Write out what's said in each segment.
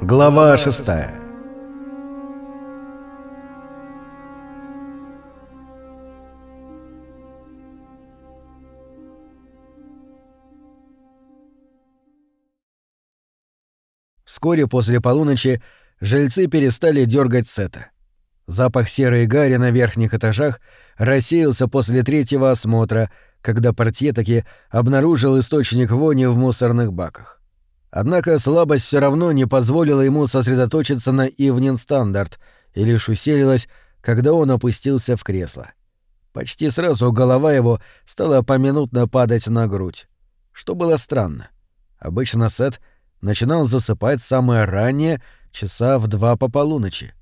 Глава шестая Вскоре после полуночи жильцы перестали дергать Сета. Запах серой гари на верхних этажах рассеялся после третьего осмотра, когда портье таки обнаружил источник вони в мусорных баках. Однако слабость все равно не позволила ему сосредоточиться на Ивнин Стандарт и лишь усилилась, когда он опустился в кресло. Почти сразу голова его стала поминутно падать на грудь. Что было странно. Обычно Сет начинал засыпать самое раннее, часа в два по полуночи.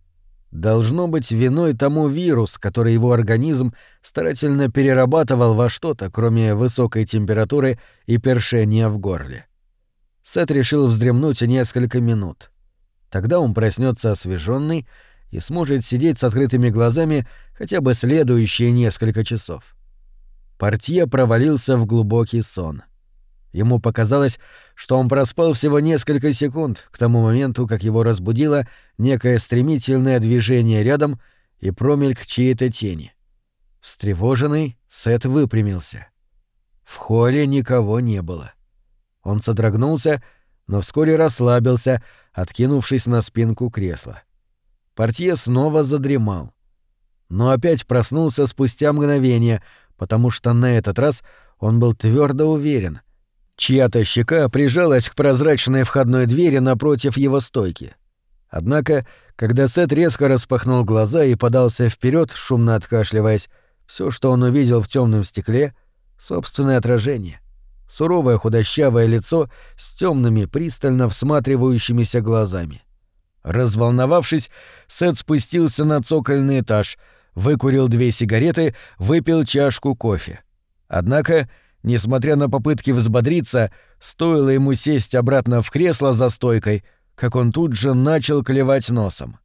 Должно быть виной тому вирус, который его организм старательно перерабатывал во что-то, кроме высокой температуры и першения в горле. Сет решил вздремнуть несколько минут. Тогда он проснется освеженный и сможет сидеть с открытыми глазами хотя бы следующие несколько часов. Портье провалился в глубокий сон — Ему показалось, что он проспал всего несколько секунд к тому моменту, как его разбудило некое стремительное движение рядом и промельк чьей-то тени. Встревоженный, Сет выпрямился. В холле никого не было. Он содрогнулся, но вскоре расслабился, откинувшись на спинку кресла. Портье снова задремал. Но опять проснулся спустя мгновение, потому что на этот раз он был твердо уверен, Чья-то щека прижалась к прозрачной входной двери напротив его стойки. Однако, когда Сет резко распахнул глаза и подался вперед, шумно откашливаясь, все, что он увидел в темном стекле — собственное отражение. Суровое худощавое лицо с темными, пристально всматривающимися глазами. Разволновавшись, Сет спустился на цокольный этаж, выкурил две сигареты, выпил чашку кофе. Однако Несмотря на попытки взбодриться, стоило ему сесть обратно в кресло за стойкой, как он тут же начал клевать носом.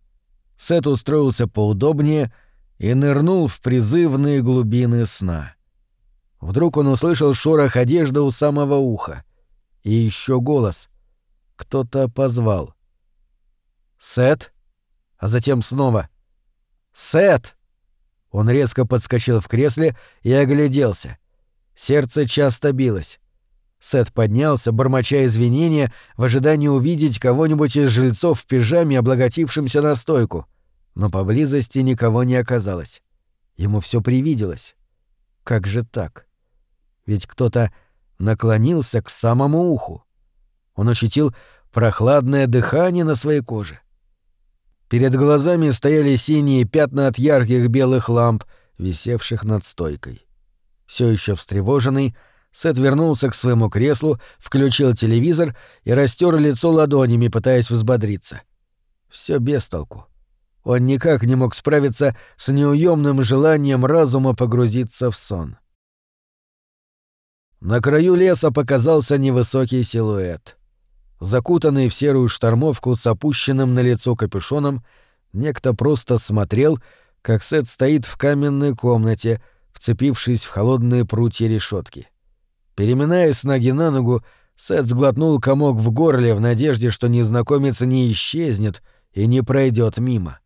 Сет устроился поудобнее и нырнул в призывные глубины сна. Вдруг он услышал шорох одежды у самого уха. И еще голос. Кто-то позвал. «Сет?» А затем снова. «Сет!» Он резко подскочил в кресле и огляделся. Сердце часто билось. Сет поднялся, бормоча извинения, в ожидании увидеть кого-нибудь из жильцов в пижаме, облаготившимся на стойку. Но поблизости никого не оказалось. Ему все привиделось. Как же так? Ведь кто-то наклонился к самому уху. Он ощутил прохладное дыхание на своей коже. Перед глазами стояли синие пятна от ярких белых ламп, висевших над стойкой. Все еще встревоженный, Сет вернулся к своему креслу, включил телевизор и растер лицо ладонями, пытаясь взбодриться. Все без толку. Он никак не мог справиться с неуемным желанием разума погрузиться в сон. На краю леса показался невысокий силуэт. Закутанный в серую штормовку с опущенным на лицо капюшоном, некто просто смотрел, как Сет стоит в каменной комнате, вцепившись в холодные прутья решетки. Переминаясь с ноги на ногу, Сет сглотнул комок в горле в надежде, что незнакомец не исчезнет и не пройдет мимо.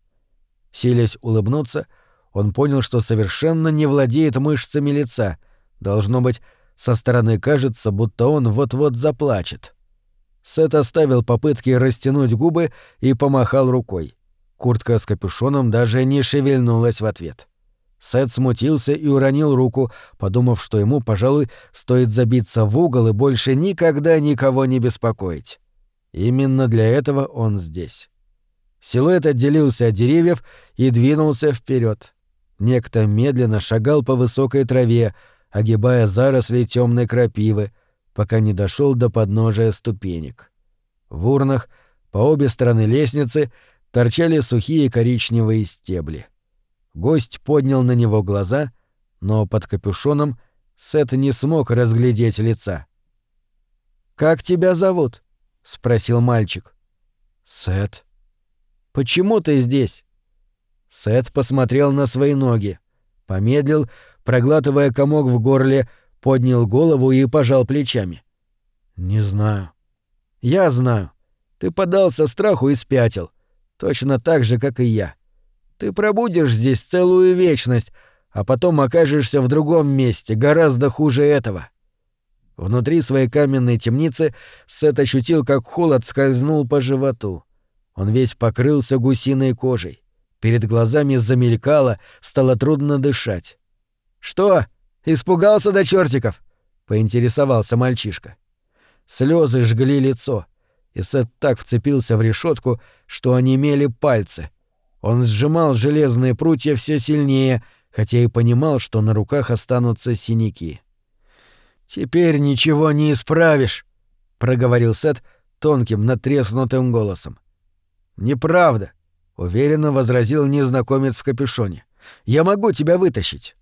Силясь улыбнуться, он понял, что совершенно не владеет мышцами лица. Должно быть, со стороны кажется, будто он вот-вот заплачет. Сет оставил попытки растянуть губы и помахал рукой. Куртка с капюшоном даже не шевельнулась в ответ. — Сет смутился и уронил руку, подумав, что ему, пожалуй, стоит забиться в угол и больше никогда никого не беспокоить. Именно для этого он здесь. Силуэт отделился от деревьев и двинулся вперед. Некто медленно шагал по высокой траве, огибая заросли темной крапивы, пока не дошел до подножия ступенек. В урнах по обе стороны лестницы торчали сухие коричневые стебли. Гость поднял на него глаза, но под капюшоном Сет не смог разглядеть лица. «Как тебя зовут?» — спросил мальчик. «Сет». «Почему ты здесь?» Сет посмотрел на свои ноги, помедлил, проглатывая комок в горле, поднял голову и пожал плечами. «Не знаю». «Я знаю. Ты поддался страху и спятил. Точно так же, как и я. Ты пробудешь здесь целую вечность, а потом окажешься в другом месте, гораздо хуже этого». Внутри своей каменной темницы Сет ощутил, как холод скользнул по животу. Он весь покрылся гусиной кожей. Перед глазами замелькало, стало трудно дышать. «Что, испугался до чертиков?» — поинтересовался мальчишка. Слезы жгли лицо, и Сет так вцепился в решетку, что онемели пальцы. Он сжимал железные прутья все сильнее, хотя и понимал, что на руках останутся синяки. «Теперь ничего не исправишь», — проговорил Сет тонким, натреснутым голосом. «Неправда», — уверенно возразил незнакомец в капюшоне. «Я могу тебя вытащить».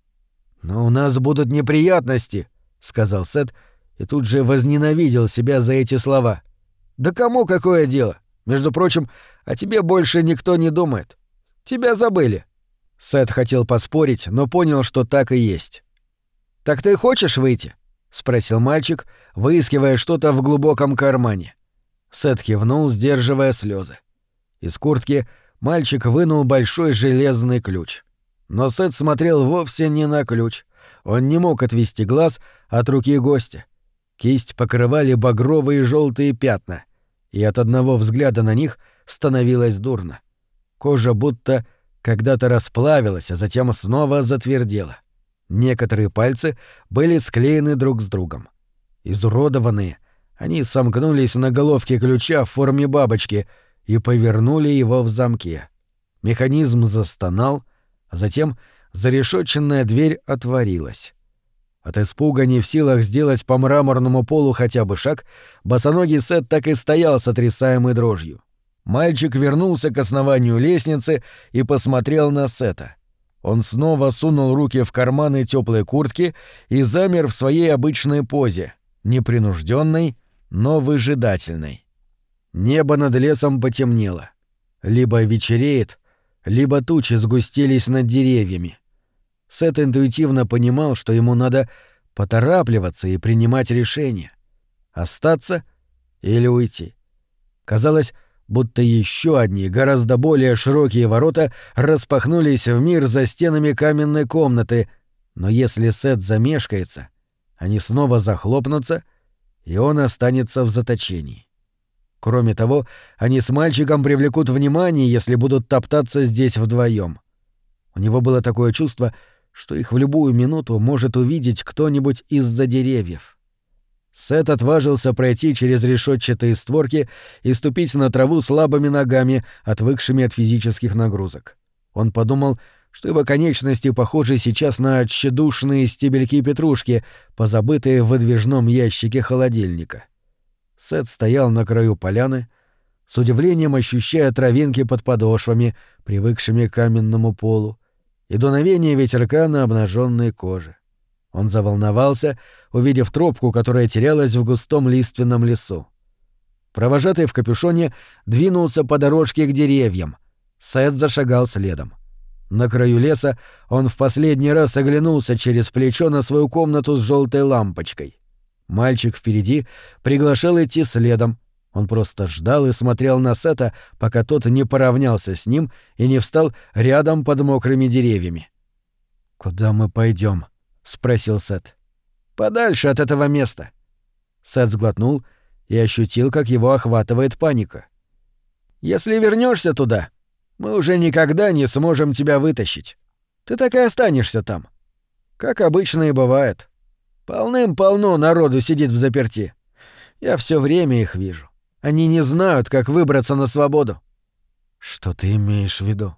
«Но у нас будут неприятности», — сказал Сет, и тут же возненавидел себя за эти слова. «Да кому какое дело? Между прочим, о тебе больше никто не думает. Тебя забыли». Сет хотел поспорить, но понял, что так и есть. «Так ты хочешь выйти?» — спросил мальчик, выискивая что-то в глубоком кармане. Сет кивнул, сдерживая слезы. Из куртки мальчик вынул большой железный ключ. Но Сет смотрел вовсе не на ключ. Он не мог отвести глаз от руки гостя. Кисть покрывали багровые желтые пятна, и от одного взгляда на них становилось дурно. Кожа будто когда-то расплавилась, а затем снова затвердела. Некоторые пальцы были склеены друг с другом. Изуродованные, они сомкнулись на головке ключа в форме бабочки и повернули его в замке. Механизм застонал, а затем зарешоченная дверь отворилась. От испуга не в силах сделать по мраморному полу хотя бы шаг, босоногий Сет так и стоял сотрясаемый дрожью. Мальчик вернулся к основанию лестницы и посмотрел на Сета — он снова сунул руки в карманы теплой куртки и замер в своей обычной позе, непринужденной, но выжидательной. Небо над лесом потемнело. Либо вечереет, либо тучи сгустились над деревьями. Сет интуитивно понимал, что ему надо поторапливаться и принимать решение. Остаться или уйти. Казалось, будто еще одни, гораздо более широкие ворота распахнулись в мир за стенами каменной комнаты, но если Сет замешкается, они снова захлопнутся, и он останется в заточении. Кроме того, они с мальчиком привлекут внимание, если будут топтаться здесь вдвоем. У него было такое чувство, что их в любую минуту может увидеть кто-нибудь из-за деревьев. Сет отважился пройти через решетчатые створки и ступить на траву слабыми ногами, отвыкшими от физических нагрузок. Он подумал, что его конечности похожи сейчас на тщедушные стебельки петрушки, позабытые в выдвижном ящике холодильника. Сет стоял на краю поляны, с удивлением ощущая травинки под подошвами, привыкшими к каменному полу, и дуновение ветерка на обнаженной коже. Он заволновался, увидев тропку, которая терялась в густом лиственном лесу. Провожатый в капюшоне двинулся по дорожке к деревьям. Сет зашагал следом. На краю леса он в последний раз оглянулся через плечо на свою комнату с желтой лампочкой. Мальчик впереди приглашал идти следом. Он просто ждал и смотрел на Сета, пока тот не поравнялся с ним и не встал рядом под мокрыми деревьями. «Куда мы пойдем? — спросил Сет. «Подальше от этого места». Сет сглотнул и ощутил, как его охватывает паника. «Если вернешься туда, мы уже никогда не сможем тебя вытащить. Ты так и останешься там. Как обычно и бывает. Полным-полно народу сидит в заперти. Я все время их вижу. Они не знают, как выбраться на свободу». «Что ты имеешь в виду?»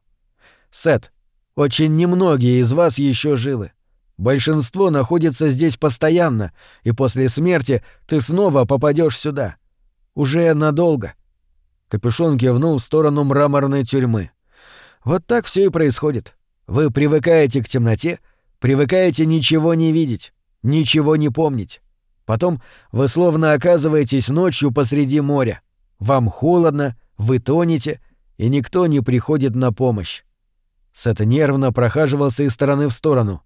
«Сет, очень немногие из вас еще живы. Большинство находится здесь постоянно, и после смерти ты снова попадешь сюда. Уже надолго. Капюшон кивнул в сторону мраморной тюрьмы. Вот так все и происходит. Вы привыкаете к темноте, привыкаете ничего не видеть, ничего не помнить. Потом вы словно оказываетесь ночью посреди моря. Вам холодно, вы тонете, и никто не приходит на помощь. Сет нервно прохаживался из стороны в сторону —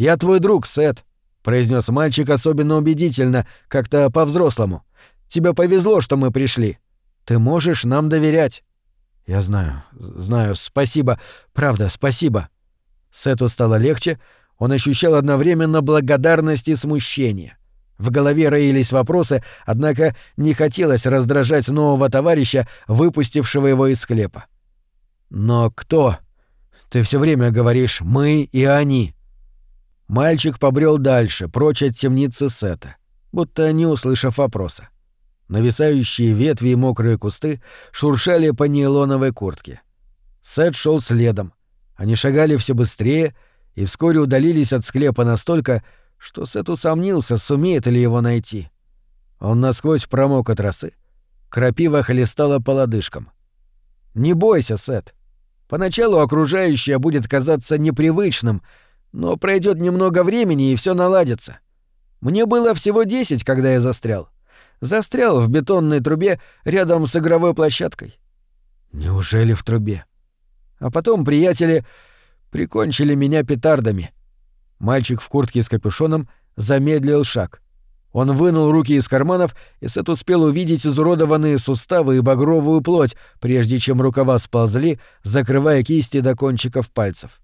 «Я твой друг, Сет. — произнес мальчик особенно убедительно, как-то по-взрослому. «Тебе повезло, что мы пришли. Ты можешь нам доверять». «Я знаю, знаю, спасибо, правда, спасибо». Сету стало легче, он ощущал одновременно благодарность и смущение. В голове роились вопросы, однако не хотелось раздражать нового товарища, выпустившего его из склепа. «Но кто?» «Ты все время говоришь «мы» и «они». Мальчик побрел дальше, прочь от темницы Сета, будто не услышав вопроса. Нависающие ветви и мокрые кусты шуршали по нейлоновой куртке. Сет шел следом. Они шагали все быстрее и вскоре удалились от склепа настолько, что Сет усомнился, сумеет ли его найти. Он насквозь промок от росы. Крапива хлестала по лодыжкам. «Не бойся, Сет. Поначалу окружающее будет казаться непривычным, но пройдет немного времени, и все наладится. Мне было всего десять, когда я застрял. Застрял в бетонной трубе рядом с игровой площадкой. Неужели в трубе? А потом приятели прикончили меня петардами. Мальчик в куртке с капюшоном замедлил шаг. Он вынул руки из карманов, и Сет успел увидеть изуродованные суставы и багровую плоть, прежде чем рукава сползли, закрывая кисти до кончиков пальцев.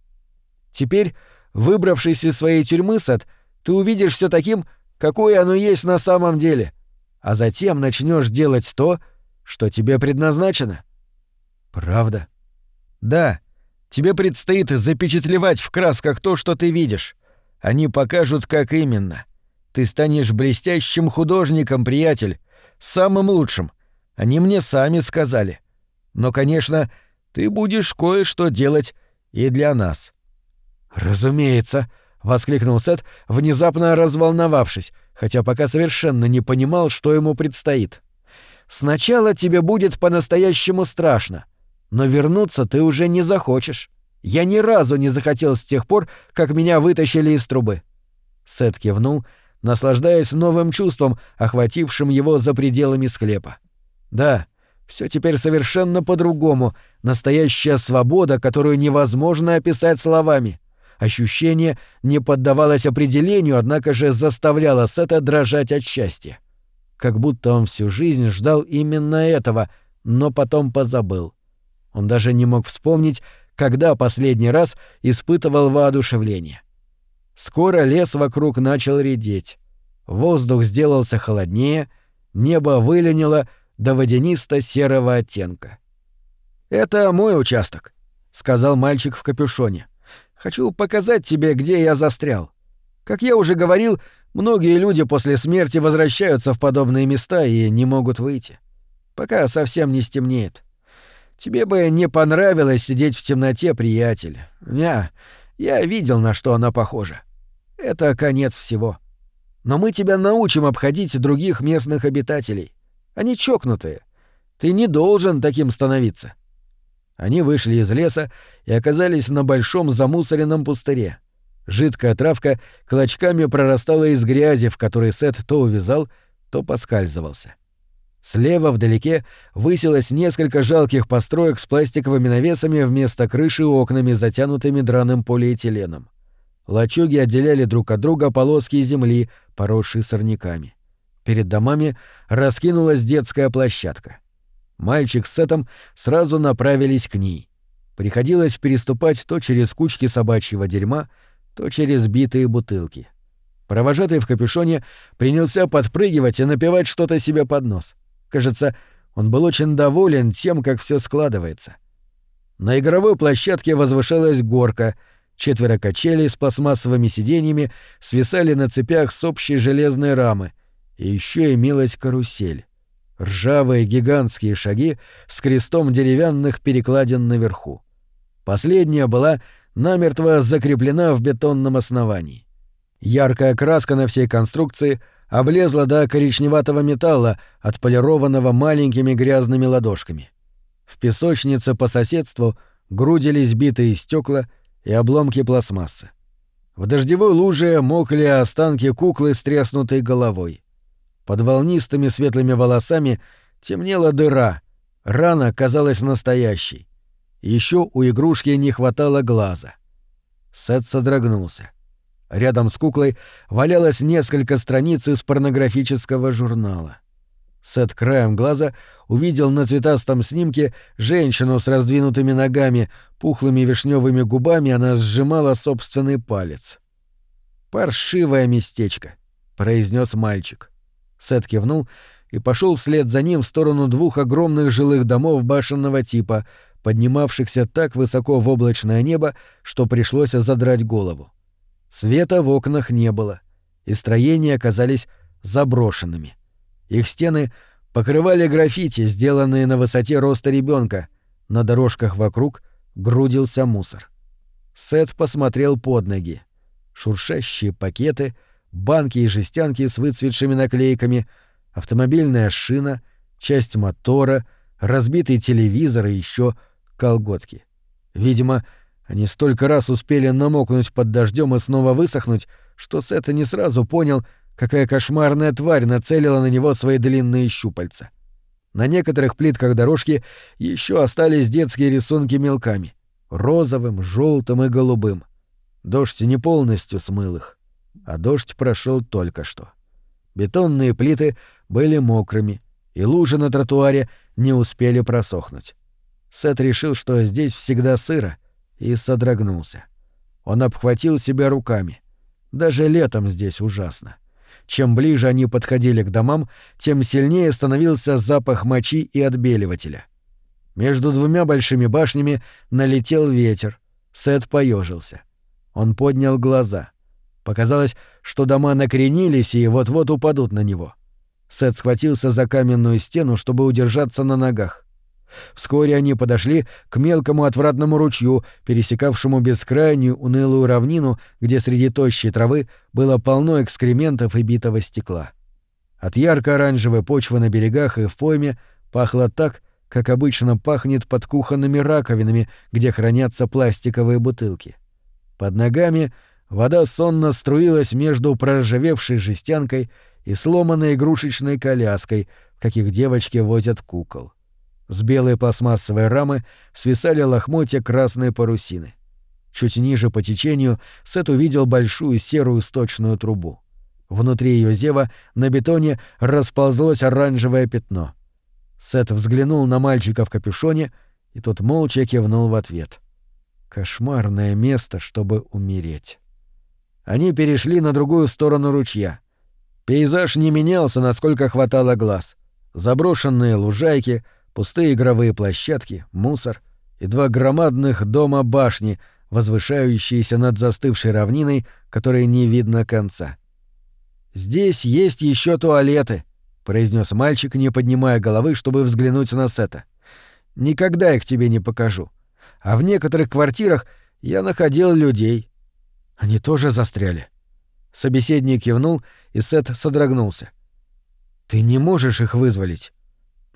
Теперь Выбравшись из своей тюрьмы, Сет, ты увидишь все таким, какое оно есть на самом деле, а затем начнешь делать то, что тебе предназначено. Правда? Да. Тебе предстоит запечатлевать в красках то, что ты видишь. Они покажут, как именно. Ты станешь блестящим художником, приятель, самым лучшим. Они мне сами сказали. Но, конечно, ты будешь кое-что делать и для нас. «Разумеется», — воскликнул Сет, внезапно разволновавшись, хотя пока совершенно не понимал, что ему предстоит. «Сначала тебе будет по-настоящему страшно, но вернуться ты уже не захочешь. Я ни разу не захотел с тех пор, как меня вытащили из трубы». Сет кивнул, наслаждаясь новым чувством, охватившим его за пределами склепа. «Да, все теперь совершенно по-другому, настоящая свобода, которую невозможно описать словами». Ощущение не поддавалось определению, однако же заставляло Сета дрожать от счастья. Как будто он всю жизнь ждал именно этого, но потом позабыл. Он даже не мог вспомнить, когда последний раз испытывал воодушевление. Скоро лес вокруг начал редеть. Воздух сделался холоднее, небо выленило до водянисто-серого оттенка. «Это мой участок», — сказал мальчик в капюшоне. Хочу показать тебе, где я застрял. Как я уже говорил, многие люди после смерти возвращаются в подобные места и не могут выйти. Пока совсем не стемнеет. Тебе бы не понравилось сидеть в темноте, приятель. Я, я видел, на что она похожа. Это конец всего. Но мы тебя научим обходить других местных обитателей. Они чокнутые. Ты не должен таким становиться. Они вышли из леса и оказались на большом замусоренном пустыре. Жидкая травка клочками прорастала из грязи, в которой Сет то увязал, то поскальзывался. Слева вдалеке высилось несколько жалких построек с пластиковыми навесами вместо крыши и окнами, затянутыми драным полиэтиленом. Лачуги отделяли друг от друга полоски земли, поросшие сорняками. Перед домами раскинулась детская площадка. Мальчик с Сетом сразу направились к ней. Приходилось переступать то через кучки собачьего дерьма, то через битые бутылки. Провожатый в капюшоне принялся подпрыгивать и напевать что-то себе под нос. Кажется, он был очень доволен тем, как все складывается. На игровой площадке возвышалась горка, четверо качелей с пластмассовыми сиденьями свисали на цепях с общей железной рамы, и еще имелась карусель. Ржавые гигантские шаги с крестом деревянных перекладин наверху. Последняя была намертво закреплена в бетонном основании. Яркая краска на всей конструкции облезла до коричневатого металла, отполированного маленькими грязными ладошками. В песочнице по соседству грудились битые стекла и обломки пластмассы. В дождевой луже мокли останки куклы с треснутой головой. Под волнистыми светлыми волосами темнела дыра, рана казалась настоящей. Еще у игрушки не хватало глаза. Сет содрогнулся. Рядом с куклой валялось несколько страниц из порнографического журнала. Сет краем глаза увидел на цветастом снимке женщину с раздвинутыми ногами, пухлыми вишневыми губами она сжимала собственный палец. «Паршивое местечко», — произнес мальчик. Сет кивнул и пошел вслед за ним в сторону двух огромных жилых домов башенного типа, поднимавшихся так высоко в облачное небо, что пришлось задрать голову. Света в окнах не было, и строения оказались заброшенными. Их стены покрывали граффити, сделанные на высоте роста ребенка. На дорожках вокруг грудился мусор. Сет посмотрел под ноги. Шуршащие пакеты, банки и жестянки с выцветшими наклейками, автомобильная шина, часть мотора, разбитый телевизор и еще колготки. Видимо, они столько раз успели намокнуть под дождем и снова высохнуть, что Сет не сразу понял, какая кошмарная тварь нацелила на него свои длинные щупальца. На некоторых плитках дорожки еще остались детские рисунки мелками — розовым, желтым и голубым. Дождь не полностью смыл их, а дождь прошел только что. Бетонные плиты были мокрыми, и лужи на тротуаре не успели просохнуть. Сет решил, что здесь всегда сыро, и содрогнулся. Он обхватил себя руками. Даже летом здесь ужасно. Чем ближе они подходили к домам, тем сильнее становился запах мочи и отбеливателя. Между двумя большими башнями налетел ветер. Сет поежился. Он поднял глаза. Показалось, что дома накренились и вот-вот упадут на него. Сет схватился за каменную стену, чтобы удержаться на ногах. Вскоре они подошли к мелкому отвратному ручью, пересекавшему бескрайнюю унылую равнину, где среди тощей травы было полно экскрементов и битого стекла. От ярко-оранжевой почвы на берегах и в пойме пахло так, как обычно пахнет под кухонными раковинами, где хранятся пластиковые бутылки. Под ногами вода сонно струилась между проржавевшей жестянкой и сломанной игрушечной коляской, в каких девочки возят кукол. С белой пластмассовой рамы свисали лохмотья красной парусины. Чуть ниже по течению Сет увидел большую серую сточную трубу. Внутри ее зева на бетоне расползлось оранжевое пятно. Сет взглянул на мальчика в капюшоне, и тот молча кивнул в ответ. Кошмарное место, чтобы умереть. Они перешли на другую сторону ручья. Пейзаж не менялся, насколько хватало глаз. Заброшенные лужайки — пустые игровые площадки, мусор и два громадных дома-башни, возвышающиеся над застывшей равниной, которой не видно конца. «Здесь есть еще туалеты», — произнес мальчик, не поднимая головы, чтобы взглянуть на Сета. «Никогда их тебе не покажу. А в некоторых квартирах я находил людей. Они тоже застряли». Собеседник кивнул, и Сет содрогнулся. «Ты не можешь их вызволить.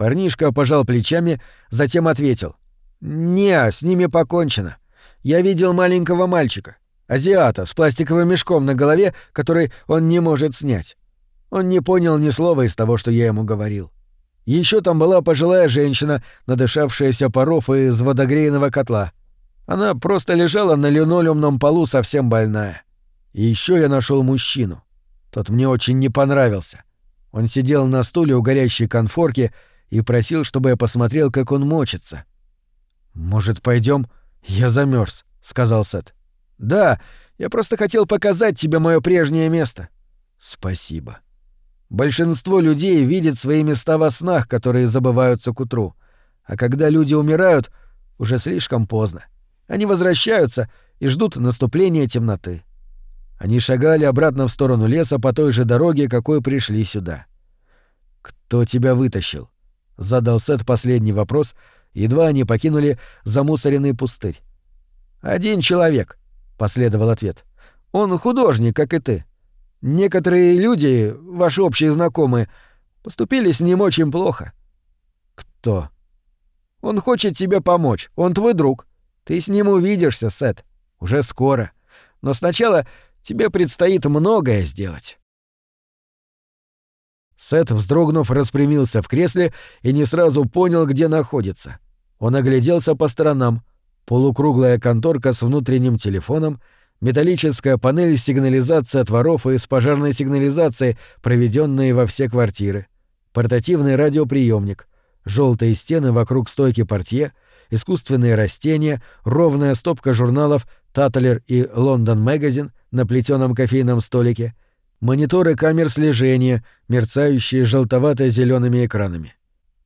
Парнишка пожал плечами, затем ответил. «Не, с ними покончено. Я видел маленького мальчика, азиата, с пластиковым мешком на голове, который он не может снять. Он не понял ни слова из того, что я ему говорил. Еще там была пожилая женщина, надышавшаяся паров из водогрейного котла. Она просто лежала на линолеумном полу совсем больная. И еще я нашел мужчину. Тот мне очень не понравился. Он сидел на стуле у горящей конфорки и просил, чтобы я посмотрел, как он мочится. «Может, пойдем? Я замерз, сказал Сет. «Да, я просто хотел показать тебе мое прежнее место». «Спасибо». Большинство людей видит свои места во снах, которые забываются к утру. А когда люди умирают, уже слишком поздно. Они возвращаются и ждут наступления темноты. Они шагали обратно в сторону леса по той же дороге, какой пришли сюда. «Кто тебя вытащил?» Задал Сет последний вопрос, едва они покинули замусоренный пустырь. «Один человек», — последовал ответ. «Он художник, как и ты. Некоторые люди, ваши общие знакомые, поступили с ним очень плохо». «Кто?» «Он хочет тебе помочь. Он твой друг. Ты с ним увидишься, Сет. Уже скоро. Но сначала тебе предстоит многое сделать». Сет, вздрогнув, распрямился в кресле и не сразу понял, где находится. Он огляделся по сторонам. Полукруглая конторка с внутренним телефоном, металлическая панель сигнализации от воров и с пожарной сигнализацией, проведенные во все квартиры, портативный радиоприемник, желтые стены вокруг стойки портье, искусственные растения, ровная стопка журналов «Татлер» и «Лондон Магазин» на плетеном кофейном столике, мониторы камер слежения, мерцающие желтовато-зелеными экранами.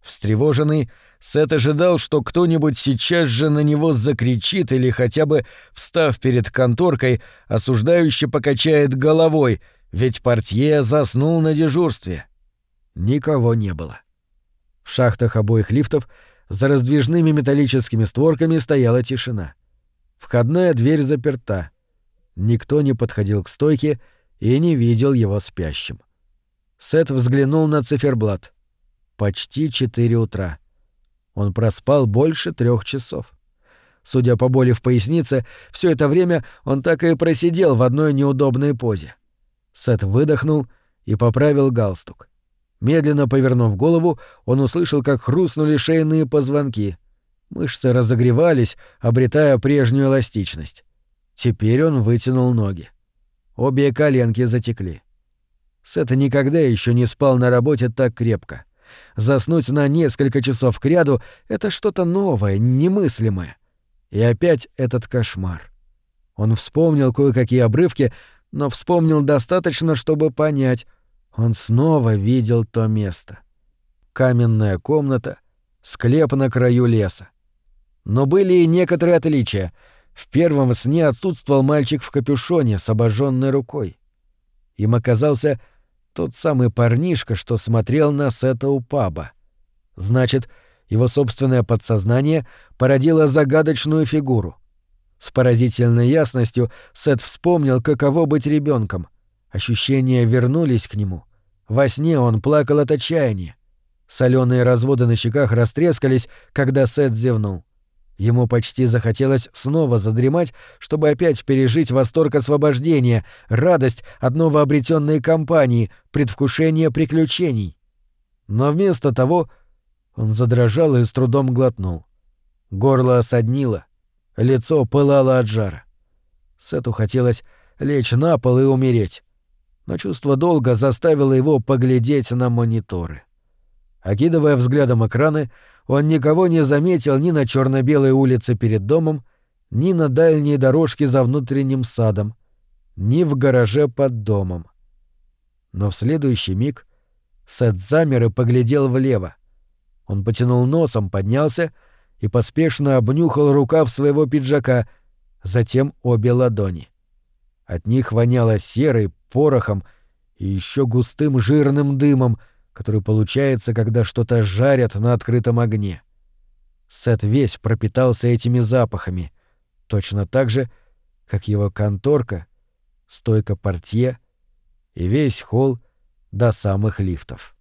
Встревоженный, Сет ожидал, что кто-нибудь сейчас же на него закричит или хотя бы, встав перед конторкой, осуждающе покачает головой, ведь портье заснул на дежурстве. Никого не было. В шахтах обоих лифтов за раздвижными металлическими створками стояла тишина. Входная дверь заперта. Никто не подходил к стойке и не видел его спящим. Сет взглянул на циферблат. Почти четыре утра. Он проспал больше трех часов. Судя по боли в пояснице, все это время он так и просидел в одной неудобной позе. Сет выдохнул и поправил галстук. Медленно повернув голову, он услышал, как хрустнули шейные позвонки. Мышцы разогревались, обретая прежнюю эластичность. Теперь он вытянул ноги. Обе коленки затекли. Сет никогда еще не спал на работе так крепко. Заснуть на несколько часов кряду — это что-то новое, немыслимое. И опять этот кошмар. Он вспомнил кое-какие обрывки, но вспомнил достаточно, чтобы понять. Он снова видел то место. Каменная комната, склеп на краю леса. Но были и некоторые отличия. В первом сне отсутствовал мальчик в капюшоне с обожженной рукой. Им оказался тот самый парнишка, что смотрел на Сета у паба. Значит, его собственное подсознание породило загадочную фигуру. С поразительной ясностью Сет вспомнил, каково быть ребенком. Ощущения вернулись к нему. Во сне он плакал от отчаяния. Соленые разводы на щеках растрескались, когда Сет зевнул. Ему почти захотелось снова задремать, чтобы опять пережить восторг освобождения, радость от новообретенной компании, предвкушение приключений. Но вместо того он задрожал и с трудом глотнул. Горло осаднило, лицо пылало от жара. Сету хотелось лечь на пол и умереть, но чувство долга заставило его поглядеть на мониторы. Окидывая взглядом экраны, он никого не заметил ни на черно белой улице перед домом, ни на дальней дорожке за внутренним садом, ни в гараже под домом. Но в следующий миг Сет замер и поглядел влево. Он потянул носом, поднялся и поспешно обнюхал рукав своего пиджака, затем обе ладони. От них воняло серой, порохом и еще густым жирным дымом — который получается, когда что-то жарят на открытом огне. Сет весь пропитался этими запахами, точно так же, как его конторка, стойка портье и весь холл до самых лифтов.